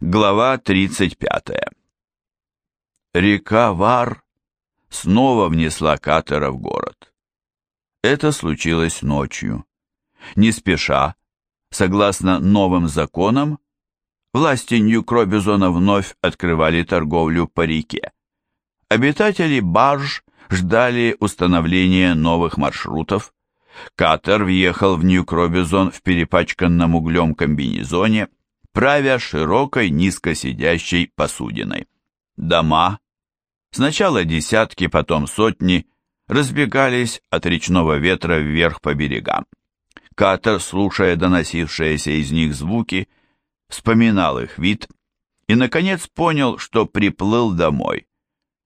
Глава 35. Река Вар снова внесла катера в город. Это случилось ночью. Не спеша, согласно новым законам, власти Нью-Кробизона вновь открывали торговлю по реке. Обитатели барж ждали установления новых маршрутов. Катер въехал в Нью-Кробизон в перепачканном углем комбинезоне, правя широкой низкосидящей посудиной. Дома, сначала десятки, потом сотни, разбегались от речного ветра вверх по берегам. Катер, слушая доносившиеся из них звуки, вспоминал их вид и, наконец, понял, что приплыл домой.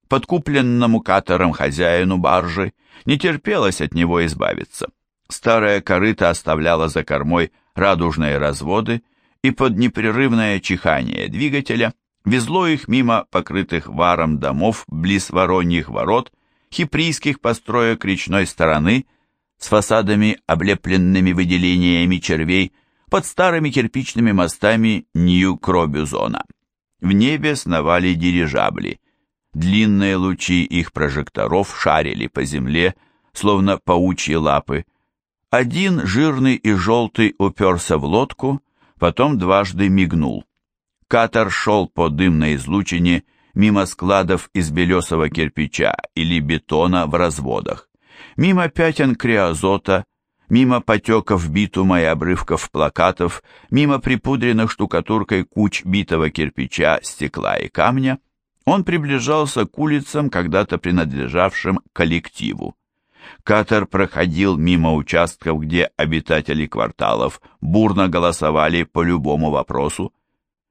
Подкупленному катером хозяину баржи не терпелось от него избавиться. Старая корыта оставляла за кормой радужные разводы, и под непрерывное чихание двигателя везло их мимо покрытых варом домов близ Вороньих ворот, хиприйских построек речной стороны с фасадами, облепленными выделениями червей, под старыми кирпичными мостами Нью-Кробюзона. В небе сновали дирижабли. Длинные лучи их прожекторов шарили по земле, словно паучьи лапы. Один жирный и желтый уперся в лодку, потом дважды мигнул. Катер шел по дымной излучине мимо складов из белесого кирпича или бетона в разводах, мимо пятен криозота, мимо потеков битума и обрывков плакатов, мимо припудренных штукатуркой куч битого кирпича, стекла и камня, он приближался к улицам, когда-то принадлежавшим коллективу. Катер проходил мимо участков, где обитатели кварталов бурно голосовали по любому вопросу.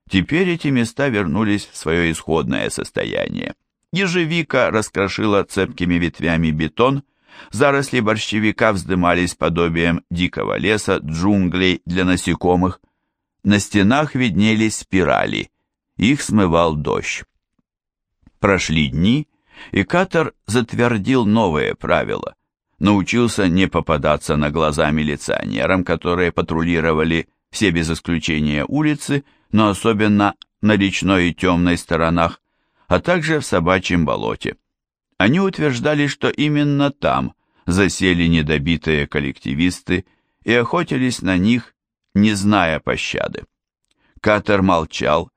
Теперь эти места вернулись в свое исходное состояние. Ежевика раскрошила цепкими ветвями бетон, заросли борщевика вздымались подобием дикого леса, джунглей для насекомых. На стенах виднелись спирали, их смывал дождь. Прошли дни, и Катер затвердил новые правила научился не попадаться на глаза милиционерам, которые патрулировали все без исключения улицы, но особенно на речной и темной сторонах, а также в собачьем болоте. Они утверждали, что именно там засели недобитые коллективисты и охотились на них, не зная пощады. Катер молчал,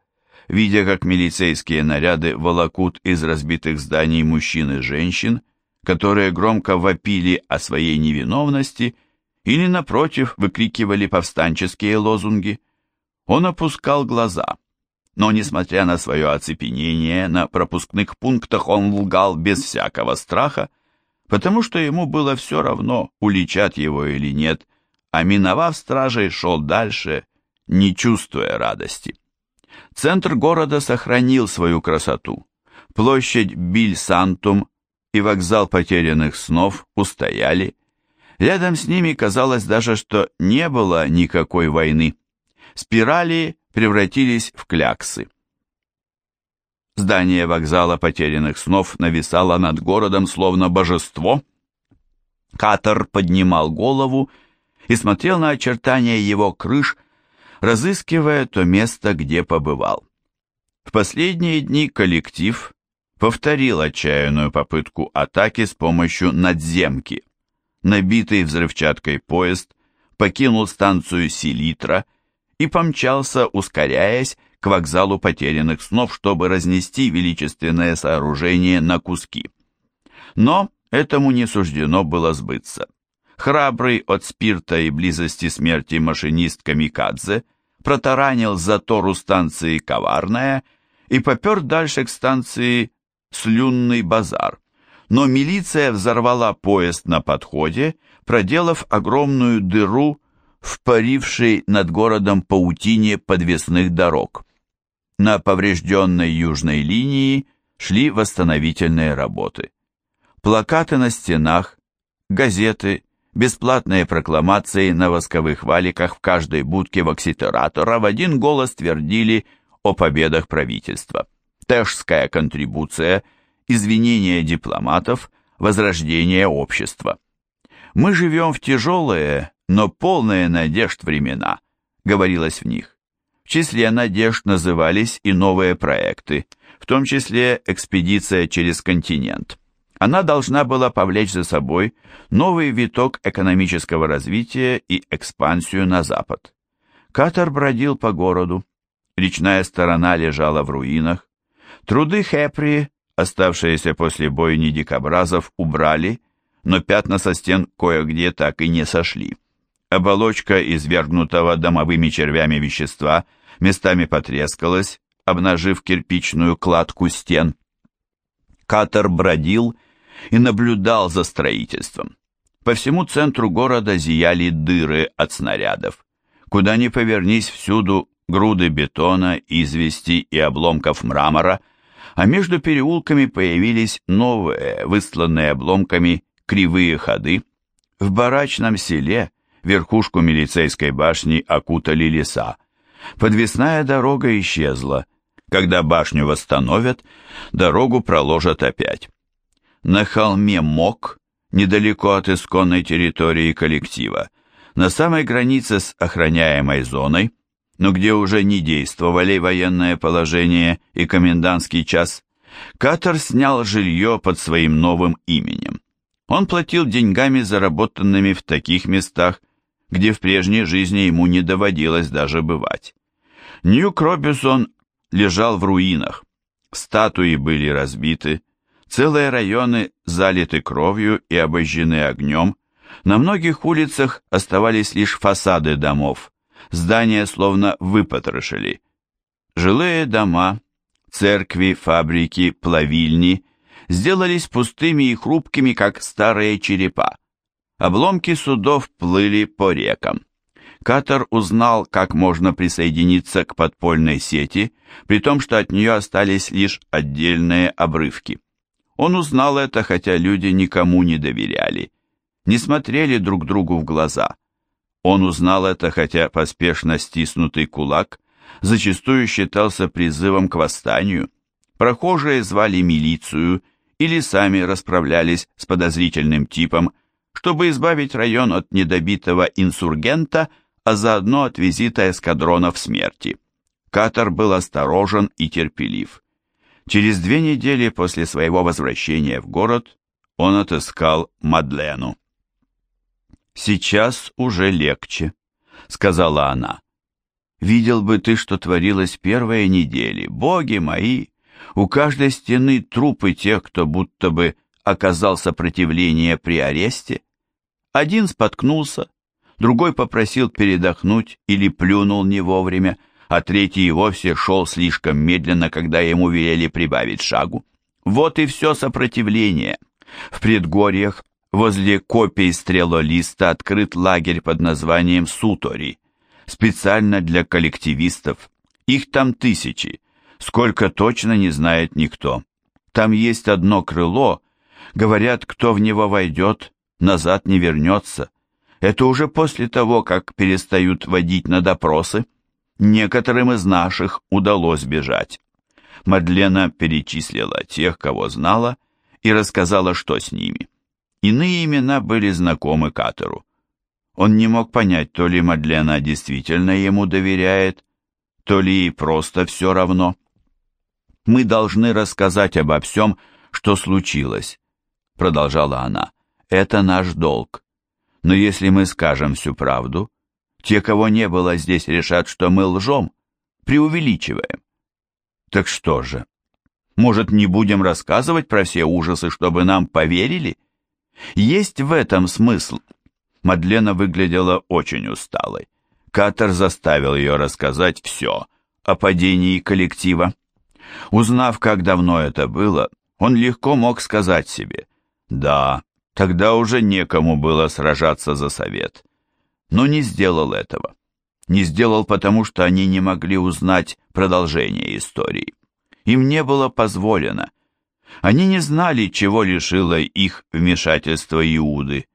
видя, как милицейские наряды волокут из разбитых зданий мужчин и женщин, которые громко вопили о своей невиновности или, напротив, выкрикивали повстанческие лозунги. Он опускал глаза, но, несмотря на свое оцепенение, на пропускных пунктах он лгал без всякого страха, потому что ему было все равно, уличат его или нет, а миновав стражей, шел дальше, не чувствуя радости. Центр города сохранил свою красоту. Площадь Биль-Сантум и вокзал потерянных снов устояли. Рядом с ними казалось даже, что не было никакой войны. Спирали превратились в кляксы. Здание вокзала потерянных снов нависало над городом словно божество. Катер поднимал голову и смотрел на очертания его крыш, разыскивая то место, где побывал. В последние дни коллектив повторил отчаянную попытку атаки с помощью надземки. Набитый взрывчаткой поезд покинул станцию Селитра и помчался, ускоряясь, к вокзалу потерянных снов, чтобы разнести величественное сооружение на куски. Но этому не суждено было сбыться. Храбрый от спирта и близости смерти машинист Камикадзе протаранил затору станции Коварная и попер дальше к станции слюнный базар, но милиция взорвала поезд на подходе, проделав огромную дыру в парившей над городом паутине подвесных дорог. На поврежденной южной линии шли восстановительные работы. Плакаты на стенах, газеты, бесплатные прокламации на восковых валиках в каждой будке вокситератора в один голос твердили о победах правительства тежская контрибуция, извинения дипломатов, возрождение общества. Мы живем в тяжелые, но полные надежд времена, говорилось в них. В числе надежд назывались и новые проекты, в том числе экспедиция через континент. Она должна была повлечь за собой новый виток экономического развития и экспансию на запад. Катар бродил по городу, речная сторона лежала в руинах, труды Хепри, оставшиеся после бойни дикобразов, убрали, но пятна со стен кое-где так и не сошли. Оболочка извергнутого домовыми червями вещества местами потрескалась, обнажив кирпичную кладку стен. Катер бродил и наблюдал за строительством. По всему центру города зияли дыры от снарядов. Куда ни повернись, всюду груды бетона, извести и обломков мрамора, а между переулками появились новые, выстланные обломками, кривые ходы. В барачном селе верхушку милицейской башни окутали леса. Подвесная дорога исчезла. Когда башню восстановят, дорогу проложат опять. На холме Мок, недалеко от исконной территории коллектива, на самой границе с охраняемой зоной, но где уже не действовали военное положение и комендантский час, Катер снял жилье под своим новым именем. Он платил деньгами, заработанными в таких местах, где в прежней жизни ему не доводилось даже бывать. Нью-Кробюсон лежал в руинах, статуи были разбиты, Целые районы залиты кровью и обожжены огнем, на многих улицах оставались лишь фасады домов, здания словно выпотрошили. Жилые дома, церкви, фабрики, плавильни сделались пустыми и хрупкими, как старые черепа. Обломки судов плыли по рекам. Катер узнал, как можно присоединиться к подпольной сети, при том, что от нее остались лишь отдельные обрывки. Он узнал это, хотя люди никому не доверяли, не смотрели друг другу в глаза. Он узнал это, хотя поспешно стиснутый кулак зачастую считался призывом к восстанию. Прохожие звали милицию или сами расправлялись с подозрительным типом, чтобы избавить район от недобитого инсургента, а заодно от визита эскадронов смерти. Катар был осторожен и терпелив. Через две недели после своего возвращения в город он отыскал Мадлену. «Сейчас уже легче», — сказала она. «Видел бы ты, что творилось первые недели. Боги мои! У каждой стены трупы тех, кто будто бы оказал сопротивление при аресте. Один споткнулся, другой попросил передохнуть или плюнул не вовремя, а третий и вовсе шел слишком медленно, когда ему велели прибавить шагу. Вот и все сопротивление. В предгорьях возле копий стрелолиста открыт лагерь под названием Сутори, специально для коллективистов. Их там тысячи, сколько точно не знает никто. Там есть одно крыло, говорят, кто в него войдет, назад не вернется. Это уже после того, как перестают водить на допросы. Некоторым из наших удалось бежать. Мадлена перечислила тех, кого знала, и рассказала, что с ними. Иные имена были знакомы Катеру. Он не мог понять, то ли Мадлена действительно ему доверяет, то ли ей просто все равно. «Мы должны рассказать обо всем, что случилось», — продолжала она. «Это наш долг. Но если мы скажем всю правду, те, кого не было здесь, решат, что мы лжем, преувеличиваем. Так что же? Может, не будем рассказывать про все ужасы, чтобы нам поверили? Есть в этом смысл. Мадлена выглядела очень усталой. Катер заставил ее рассказать все о падении коллектива. Узнав, как давно это было, он легко мог сказать себе, «Да, тогда уже некому было сражаться за совет но не сделал этого. Не сделал потому, что они не могли узнать продолжение истории. Им не было позволено. Они не знали, чего лишило их вмешательство Иуды.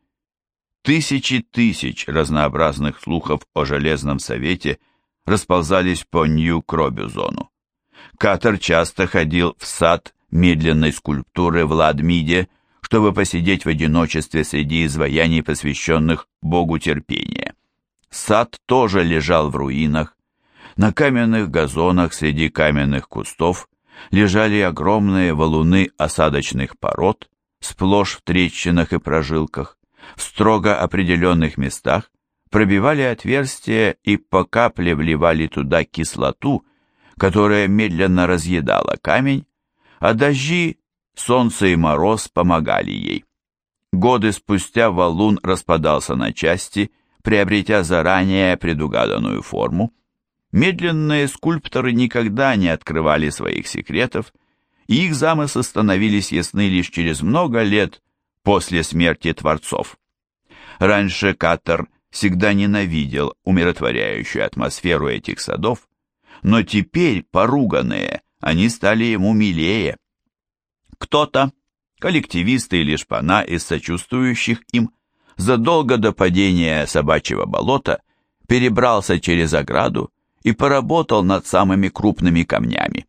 Тысячи тысяч разнообразных слухов о Железном Совете расползались по Нью-Кробюзону. Катер часто ходил в сад медленной скульптуры в Ладмиде, чтобы посидеть в одиночестве среди изваяний, посвященных Богу терпения. Сад тоже лежал в руинах. На каменных газонах среди каменных кустов лежали огромные валуны осадочных пород, сплошь в трещинах и прожилках, в строго определенных местах пробивали отверстия и по капле вливали туда кислоту, которая медленно разъедала камень, а дожди, солнце и мороз помогали ей. Годы спустя валун распадался на части, приобретя заранее предугаданную форму. Медленные скульпторы никогда не открывали своих секретов, и их замыслы становились ясны лишь через много лет после смерти творцов. Раньше Катер всегда ненавидел умиротворяющую атмосферу этих садов, но теперь, поруганные, они стали ему милее. Кто-то, коллективисты или шпана из сочувствующих им, задолго до падения собачьего болота перебрался через ограду и поработал над самыми крупными камнями.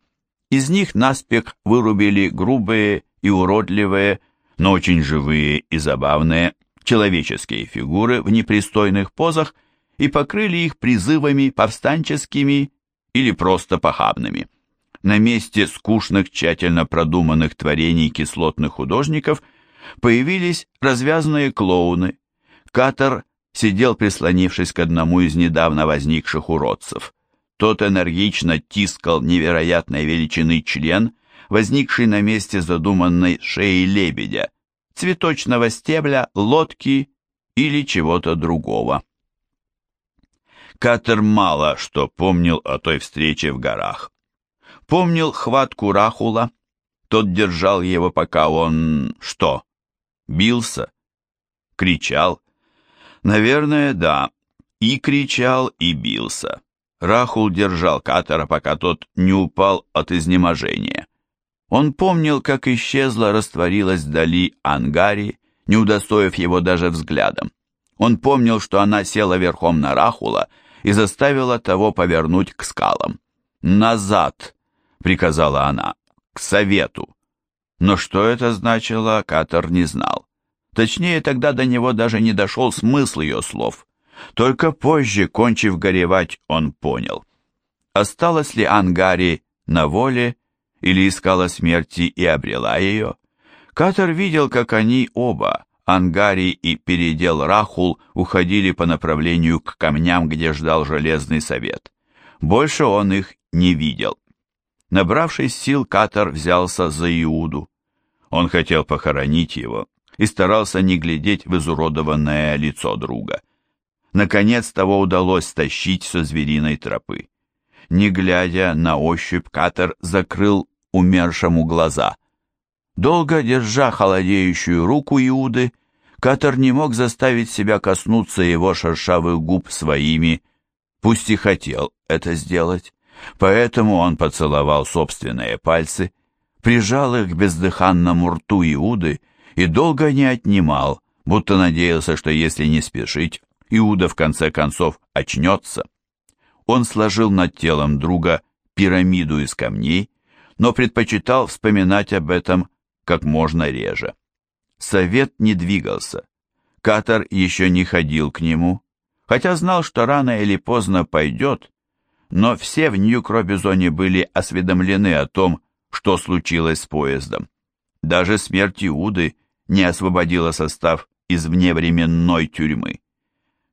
Из них наспех вырубили грубые и уродливые, но очень живые и забавные человеческие фигуры в непристойных позах и покрыли их призывами повстанческими или просто похабными. На месте скучных, тщательно продуманных творений кислотных художников появились развязанные клоуны. Катер сидел, прислонившись к одному из недавно возникших уродцев. Тот энергично тискал невероятной величины член, возникший на месте задуманной шеи лебедя, цветочного стебля, лодки или чего-то другого. Катер мало что помнил о той встрече в горах. Помнил хватку Рахула, тот держал его, пока он... что? Бился? Кричал? Наверное, да. И кричал, и бился. Рахул держал Катера, пока тот не упал от изнеможения. Он помнил, как исчезла, растворилась вдали Ангари, не удостоив его даже взглядом. Он помнил, что она села верхом на Рахула и заставила того повернуть к скалам. «Назад!» — приказала она. «К совету!» Но что это значило, Катер не знал. Точнее, тогда до него даже не дошел смысл ее слов. Только позже, кончив горевать, он понял. Осталась ли Ангари на воле или искала смерти и обрела ее? Катер видел, как они оба, Ангари и передел Рахул, уходили по направлению к камням, где ждал Железный Совет. Больше он их не видел. Набравшись сил, Катер взялся за Иуду. Он хотел похоронить его и старался не глядеть в изуродованное лицо друга. Наконец того удалось стащить со звериной тропы. Не глядя на ощупь, Катер закрыл умершему глаза. Долго держа холодеющую руку Иуды, Катер не мог заставить себя коснуться его шершавых губ своими, пусть и хотел это сделать. Поэтому он поцеловал собственные пальцы, прижал их к бездыханному рту Иуды и долго не отнимал, будто надеялся, что если не спешить, Иуда в конце концов очнется. Он сложил над телом друга пирамиду из камней, но предпочитал вспоминать об этом как можно реже. Совет не двигался. Катар еще не ходил к нему, хотя знал, что рано или поздно пойдет, но все в Нью-Кробизоне были осведомлены о том, что случилось с поездом. Даже смерть Иуды не освободила состав из вневременной тюрьмы.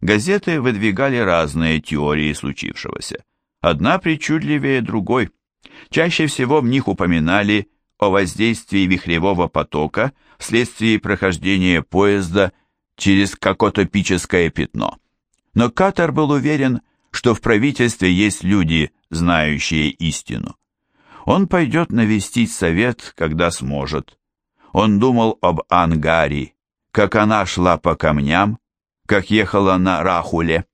Газеты выдвигали разные теории случившегося. Одна причудливее другой. Чаще всего в них упоминали о воздействии вихревого потока вследствие прохождения поезда через какотопическое пятно. Но Катар был уверен, что в правительстве есть люди, знающие истину. Он пойдет навестить совет, когда сможет. Он думал об Ангари, как она шла по камням, как ехала на Рахуле.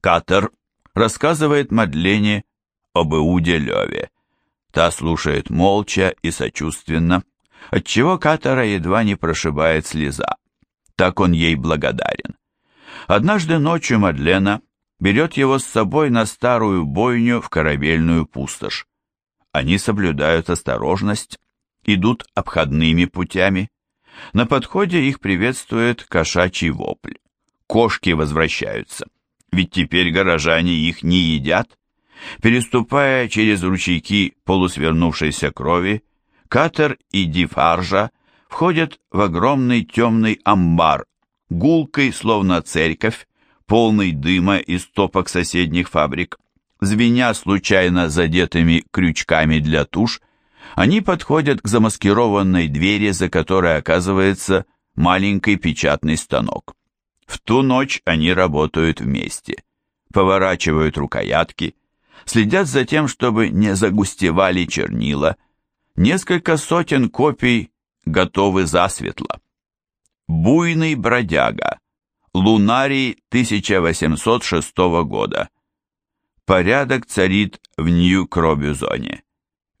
Катер рассказывает Мадлене об Иуде Леве. Та слушает молча и сочувственно, отчего Катера едва не прошибает слеза. Так он ей благодарен. Однажды ночью Мадлена берет его с собой на старую бойню в корабельную пустошь. Они соблюдают осторожность, идут обходными путями, на подходе их приветствует кошачий вопль. Кошки возвращаются, ведь теперь горожане их не едят. Переступая через ручейки полусвернувшейся крови, Катер и Дифаржа входят в огромный темный амбар, гулкой, словно церковь, полный дыма из топок соседних фабрик. Звеня случайно задетыми крючками для туш, они подходят к замаскированной двери, за которой оказывается маленький печатный станок. В ту ночь они работают вместе, поворачивают рукоятки, следят за тем, чтобы не загустевали чернила. Несколько сотен копий готовы засветло. Буйный бродяга. Лунарий 1806 года. Порядок царит в Нью-Кробюзоне.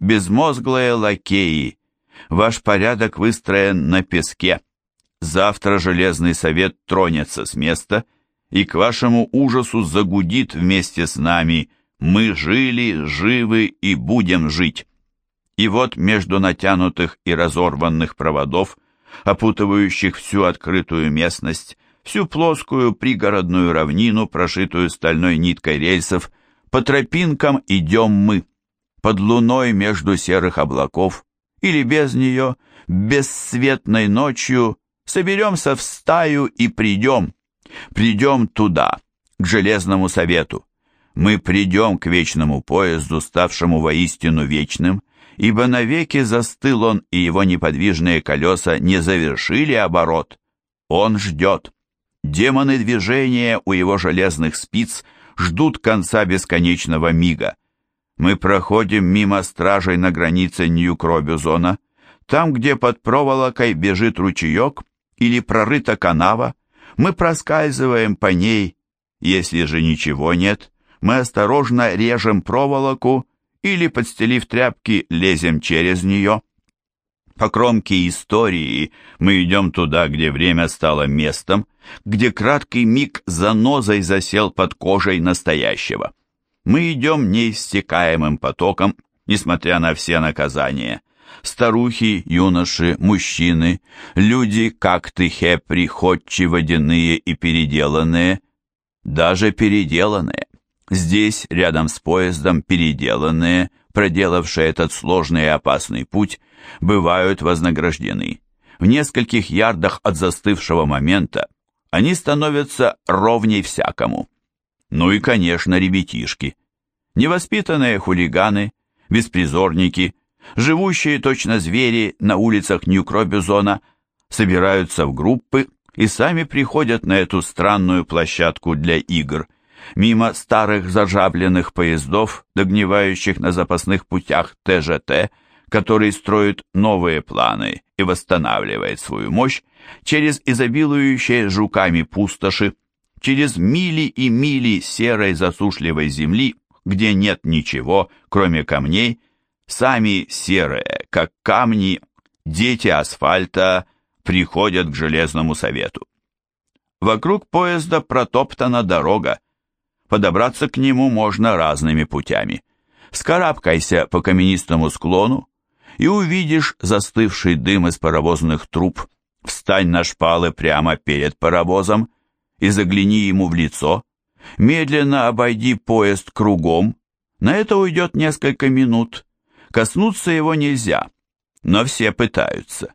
Безмозглые лакеи. Ваш порядок выстроен на песке. Завтра Железный Совет тронется с места и к вашему ужасу загудит вместе с нами «Мы жили, живы и будем жить». И вот между натянутых и разорванных проводов, опутывающих всю открытую местность, всю плоскую пригородную равнину, прошитую стальной ниткой рельсов, по тропинкам идем мы, под луной между серых облаков, или без нее, бесцветной ночью, соберемся в стаю и придем, придем туда, к Железному Совету. Мы придем к вечному поезду, ставшему воистину вечным, ибо навеки застыл он, и его неподвижные колеса не завершили оборот. Он ждет. Демоны движения у его железных спиц ждут конца бесконечного мига. Мы проходим мимо стражей на границе Нью-Кробюзона, там, где под проволокой бежит ручеек, или прорыта канава, мы проскальзываем по ней, если же ничего нет, мы осторожно режем проволоку или, подстелив тряпки, лезем через нее. По кромке истории мы идем туда, где время стало местом, где краткий миг занозой засел под кожей настоящего. Мы идем неистекаемым потоком, несмотря на все наказания старухи, юноши, мужчины, люди, как ты, хепри, ходчи, водяные и переделанные, даже переделанные. Здесь, рядом с поездом, переделанные, проделавшие этот сложный и опасный путь, бывают вознаграждены. В нескольких ярдах от застывшего момента они становятся ровней всякому. Ну и, конечно, ребятишки. Невоспитанные хулиганы, беспризорники, Живущие точно звери на улицах Нью-Кробюзона собираются в группы и сами приходят на эту странную площадку для игр, мимо старых заржавленных поездов, догнивающих на запасных путях ТЖТ, который строит новые планы и восстанавливает свою мощь, через изобилующие жуками пустоши, через мили и мили серой засушливой земли, где нет ничего, кроме камней, Сами серые, как камни, дети асфальта приходят к Железному Совету. Вокруг поезда протоптана дорога. Подобраться к нему можно разными путями. Скарабкайся по каменистому склону и увидишь застывший дым из паровозных труб. Встань на шпалы прямо перед паровозом и загляни ему в лицо. Медленно обойди поезд кругом. На это уйдет несколько минут. Коснуться его нельзя, но все пытаются.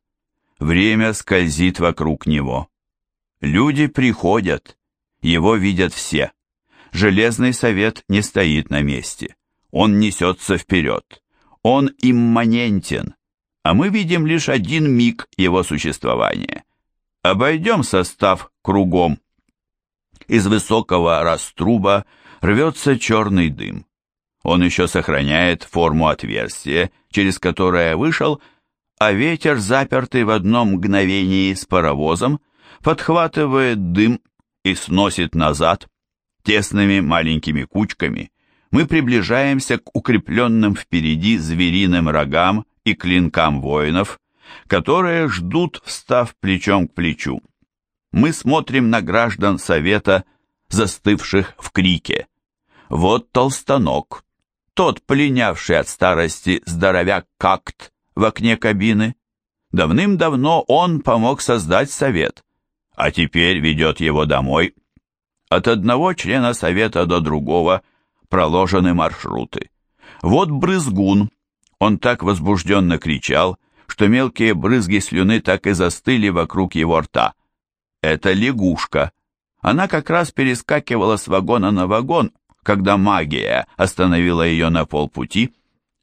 Время скользит вокруг него. Люди приходят, его видят все. Железный совет не стоит на месте. Он несется вперед. Он имманентен, а мы видим лишь один миг его существования. Обойдем состав кругом. Из высокого раструба рвется черный дым. Он еще сохраняет форму отверстия, через которое вышел, а ветер, запертый в одном мгновении с паровозом, подхватывает дым и сносит назад. Тесными маленькими кучками мы приближаемся к укрепленным впереди звериным рогам и клинкам воинов, которые ждут, встав плечом к плечу. Мы смотрим на граждан Совета, застывших в крике. Вот толстанок, тот, пленявший от старости здоровяк Какт в окне кабины. Давным-давно он помог создать совет, а теперь ведет его домой. От одного члена совета до другого проложены маршруты. Вот брызгун. Он так возбужденно кричал, что мелкие брызги слюны так и застыли вокруг его рта. Это лягушка. Она как раз перескакивала с вагона на вагон, когда магия остановила ее на полпути.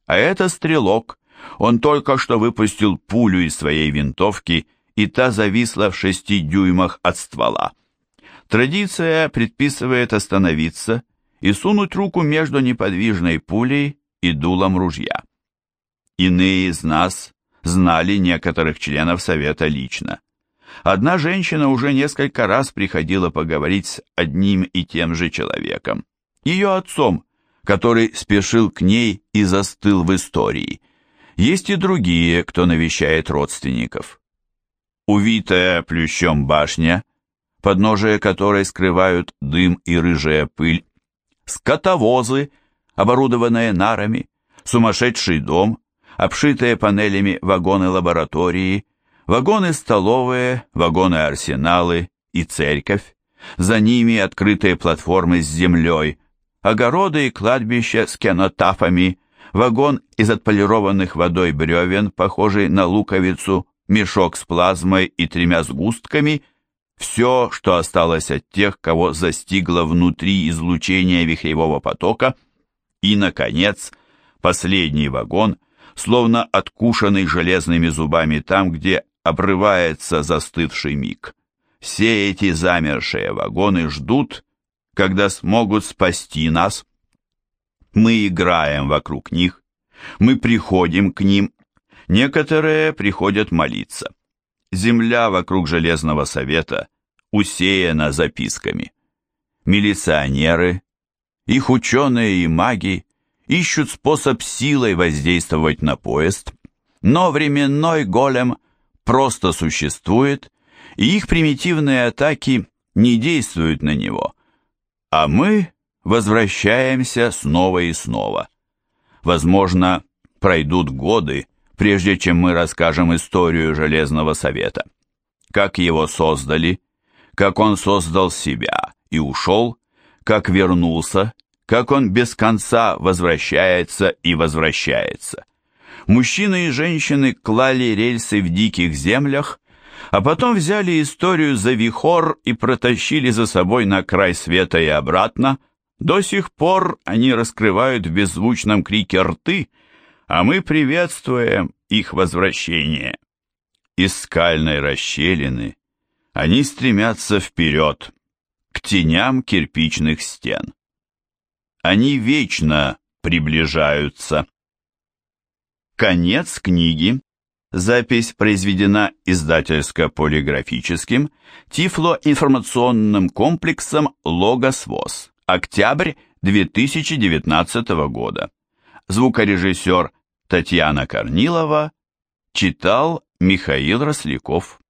А это стрелок. Он только что выпустил пулю из своей винтовки, и та зависла в шести дюймах от ствола. Традиция предписывает остановиться и сунуть руку между неподвижной пулей и дулом ружья. Иные из нас знали некоторых членов Совета лично. Одна женщина уже несколько раз приходила поговорить с одним и тем же человеком, ее отцом, который спешил к ней и застыл в истории. Есть и другие, кто навещает родственников. Увитая плющом башня, подножие которой скрывают дым и рыжая пыль, скотовозы, оборудованные нарами, сумасшедший дом, обшитые панелями вагоны лаборатории, вагоны-столовые, вагоны-арсеналы и церковь, за ними открытые платформы с землей, огороды и кладбища с кенотафами, вагон из отполированных водой бревен, похожий на луковицу, мешок с плазмой и тремя сгустками – все, что осталось от тех, кого застигло внутри излучения вихревого потока, и, наконец, последний вагон, словно откушенный железными зубами там, где обрывается застывший миг. Все эти замершие вагоны ждут, когда смогут спасти нас. Мы играем вокруг них, мы приходим к ним, некоторые приходят молиться. Земля вокруг Железного Совета усеяна записками. Милиционеры, их ученые и маги ищут способ силой воздействовать на поезд, но временной голем просто существует, и их примитивные атаки не действуют на него, а мы возвращаемся снова и снова. Возможно, пройдут годы, прежде чем мы расскажем историю Железного Совета. Как его создали, как он создал себя и ушел, как вернулся, как он без конца возвращается и возвращается. Мужчины и женщины клали рельсы в диких землях, а потом взяли историю за вихор и протащили за собой на край света и обратно. До сих пор они раскрывают в беззвучном крике рты, а мы приветствуем их возвращение. Из скальной расщелины они стремятся вперед, к теням кирпичных стен. Они вечно приближаются. Конец книги. Запись произведена издательско-полиграфическим Тифло-информационным комплексом «Логос ВОЗ». Октябрь 2019 года. Звукорежиссер Татьяна Корнилова читал Михаил Росляков.